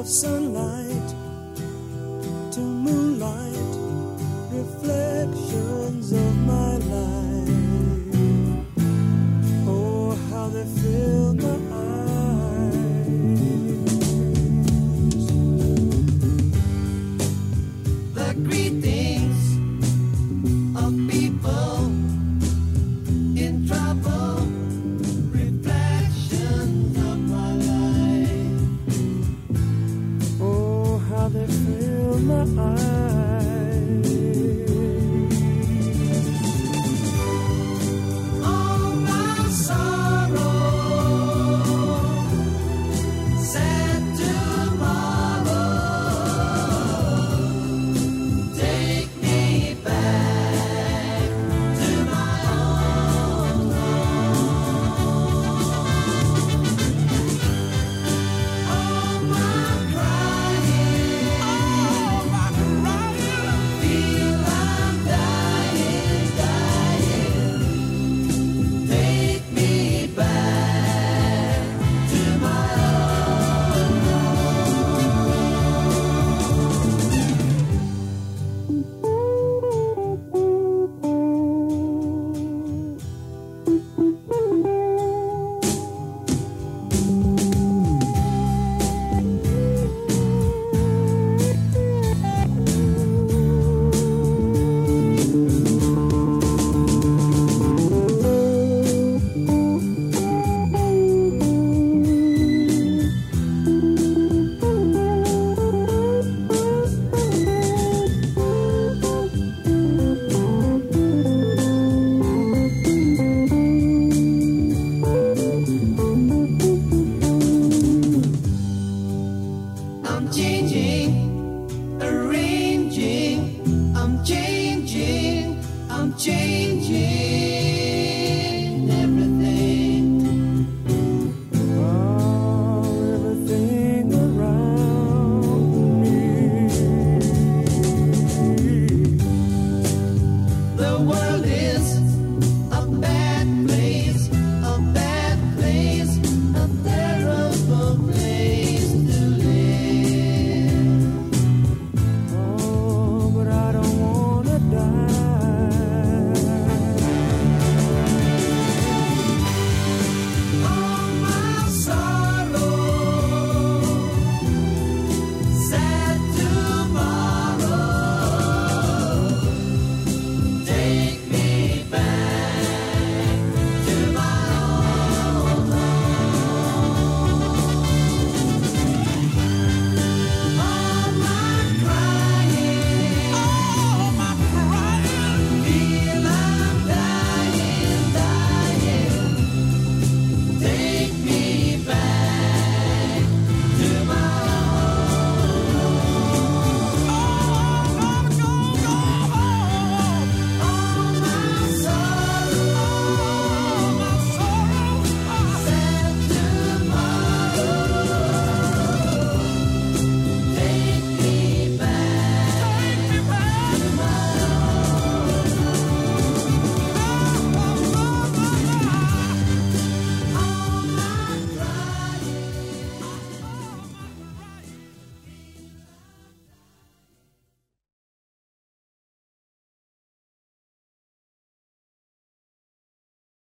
of sunlight to moonlight. They fill my eyes changing, arranging, I'm changing, I'm changing.